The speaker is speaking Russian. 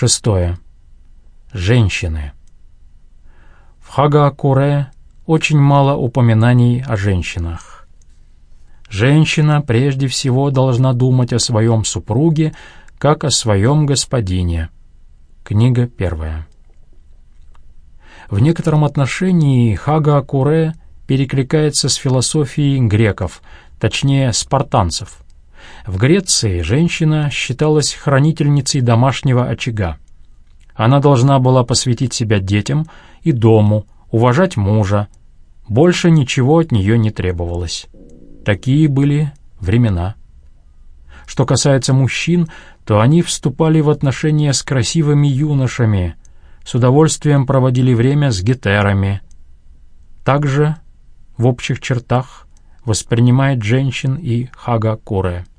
Шестое. Женщины. В Хагакуре очень мало упоминаний о женщинах. Женщина прежде всего должна думать о своем супруге, как о своем господине. Книга первая. В некотором отношении Хагакуре перекликается с философией греков, точнее спартанцев. В Греции женщина считалась хранительницей домашнего очага. Она должна была посвятить себя детям и дому, уважать мужа. Больше ничего от нее не требовалось. Такие были времена. Что касается мужчин, то они вступали в отношения с красивыми юношами, с удовольствием проводили время с гетерами. Также, в общих чертах, воспринимает женщин и Хага Куре –